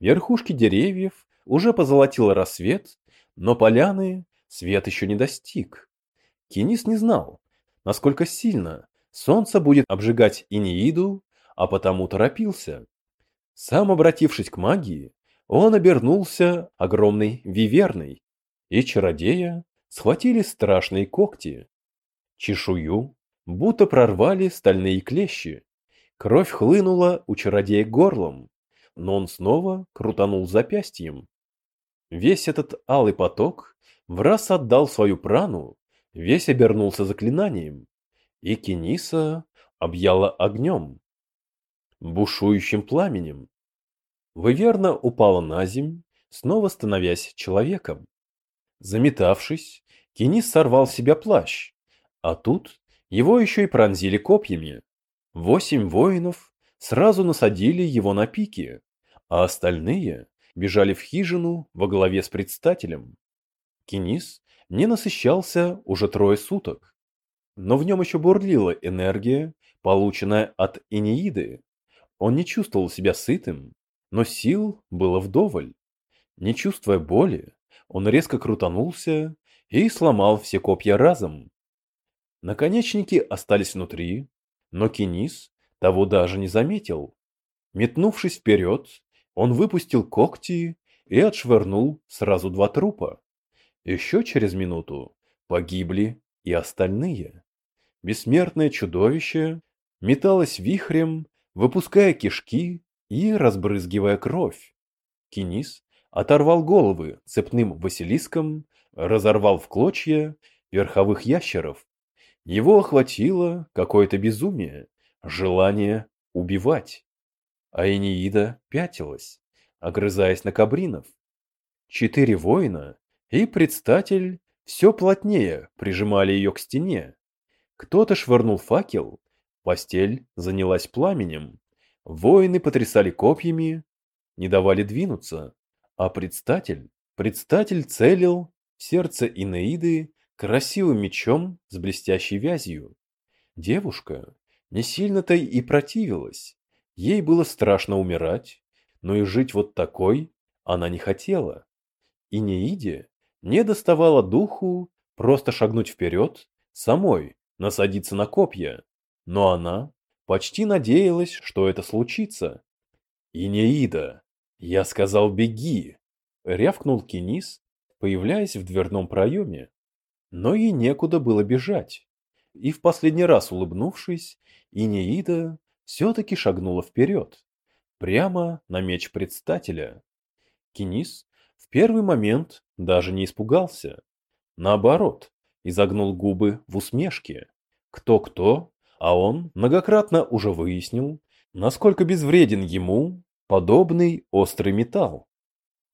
Верхушки деревьев уже позолотил рассвет, но поляны свет еще не достиг. Кинис не знал, насколько сильно солнце будет обжигать Инеиду, а потому торопился. Сам обратившись к магии, он обернулся огромной виверной, и чародея схватили страшные когти. Чешую будто прорвали стальные клещи. Кровь хлынула у чародея горлом, но он снова крутанул запястьем. Весь этот алый поток в раз отдал свою прану, весь обернулся заклинанием, и Кениса объяла огнем, бушующим пламенем. Выверно упала на земь, снова становясь человеком. Заметавшись, Кенис сорвал с себя плащ, а тут его еще и пронзили копьями. Восемь воинов сразу насадили его на пики, а остальные бежали в хижину во главе с предстателем. Кинис не насыщался уже трое суток, но в нем еще бурлила энергия, полученная от Энеиды. Он не чувствовал себя сытым, но сил было вдоволь. Не чувствуя боли, он резко крутанулся и сломал все копья разом. Наконечники остались внутри, но Кинис того даже не заметил. Метнувшись вперед, он выпустил когти и отшвырнул сразу два трупа. Еще через минуту погибли и остальные. Бессмертное чудовище металось вихрем, выпуская кишки и разбрызгивая кровь. Кинис оторвал головы цепным василиском, разорвал в клочья верховых ящеров. Его охватило какое-то безумие, желание убивать. А Энеида пятилась, огрызаясь на кабринов. Четыре воина и предстатель все плотнее прижимали ее к стене. Кто-то швырнул факел, постель занялась пламенем. Воины потрясали копьями, не давали двинуться. А предстатель, предстатель целил в сердце Инеиды красивым мечом с блестящей вязью. Девушка не сильно-то и противилась. Ей было страшно умирать, но и жить вот такой она не хотела. И Неиде не доставало духу просто шагнуть вперед, самой насадиться на копья. Но она почти надеялась, что это случится. И Неида, «Я сказал, беги!» — рявкнул Кенис, появляясь в дверном проеме. Но ей некуда было бежать. И в последний раз улыбнувшись, Инеида все-таки шагнула вперед, прямо на меч предстателя. Кенис в первый момент даже не испугался. Наоборот, изогнул губы в усмешке. Кто-кто, а он многократно уже выяснил, насколько безвреден ему подобный острый металл.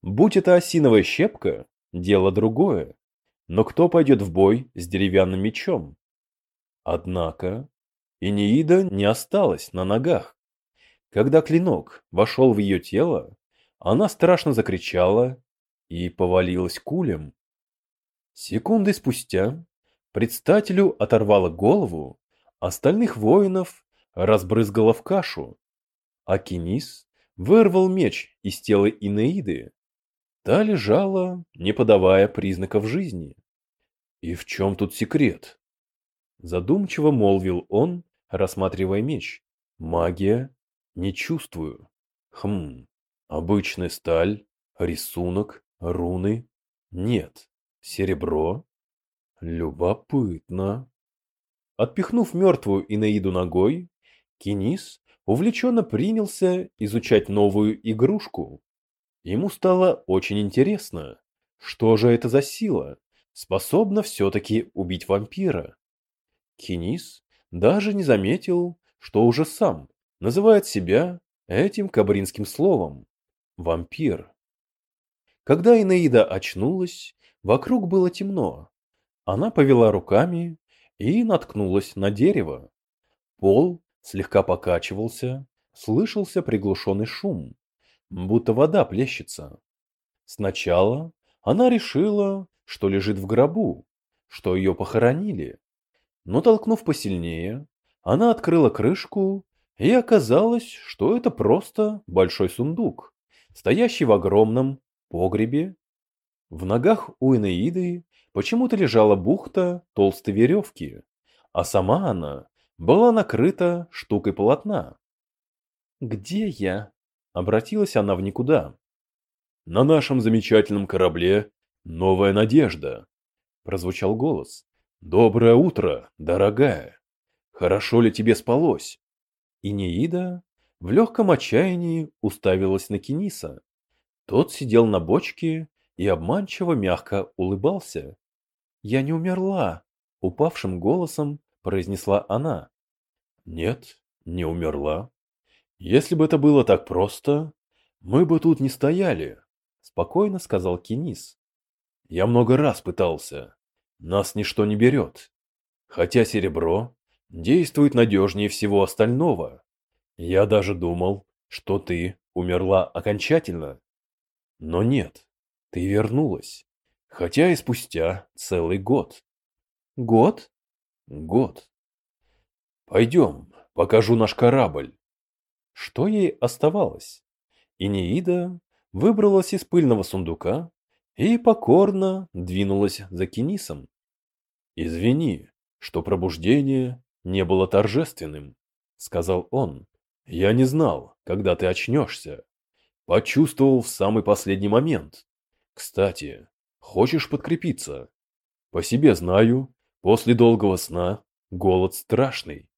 Будь это осиновая щепка, дело другое. Но кто пойдет в бой с деревянным мечом? Однако Инеида не осталась на ногах. Когда клинок вошел в ее тело, она страшно закричала и повалилась кулем. Секунды спустя предстателю оторвало голову, остальных воинов разбрызгало в кашу, а Кинис вырвал меч из тела Инеиды. Та лежала, не подавая признаков жизни. И в чем тут секрет? Задумчиво молвил он, рассматривая меч. Магия? Не чувствую. Хм, обычная сталь, рисунок, руны? Нет. Серебро? Любопытно. Отпихнув мертвую Инеиду ногой, Кинис увлеченно принялся изучать новую игрушку. Ему стало очень интересно, что же это за сила, способна все-таки убить вампира. Кинис даже не заметил, что уже сам называет себя этим кабринским словом – вампир. Когда Инаида очнулась, вокруг было темно. Она повела руками и наткнулась на дерево. Пол слегка покачивался, слышался приглушенный шум, будто вода плещется. Сначала она решила, что лежит в гробу, что ее похоронили. Но толкнув посильнее, она открыла крышку, и оказалось, что это просто большой сундук, стоящий в огромном погребе. В ногах у Энеиды почему-то лежала бухта толстой веревки, а сама она была накрыта штукой полотна. «Где я?» — обратилась она в никуда. «На нашем замечательном корабле новая надежда», — прозвучал голос. «Доброе утро, дорогая! Хорошо ли тебе спалось?» И Неида в легком отчаянии уставилась на Кениса. Тот сидел на бочке и обманчиво мягко улыбался. «Я не умерла», — упавшим голосом произнесла она. Нет, не умерла. Если бы это было так просто, мы бы тут не стояли, спокойно сказал Кинис. Я много раз пытался. Нас ничто не берет. Хотя серебро действует надежнее всего остального. Я даже думал, что ты умерла окончательно. Но нет, ты вернулась, хотя и спустя целый год. Год? Год. Пойдем, покажу наш корабль. Что ей оставалось? Инеида выбралась из пыльного сундука и покорно двинулась за Кенисом. «Извини, что пробуждение не было торжественным», — сказал он. «Я не знал, когда ты очнешься. Почувствовал в самый последний момент. Кстати, хочешь подкрепиться? По себе знаю, после долгого сна голод страшный».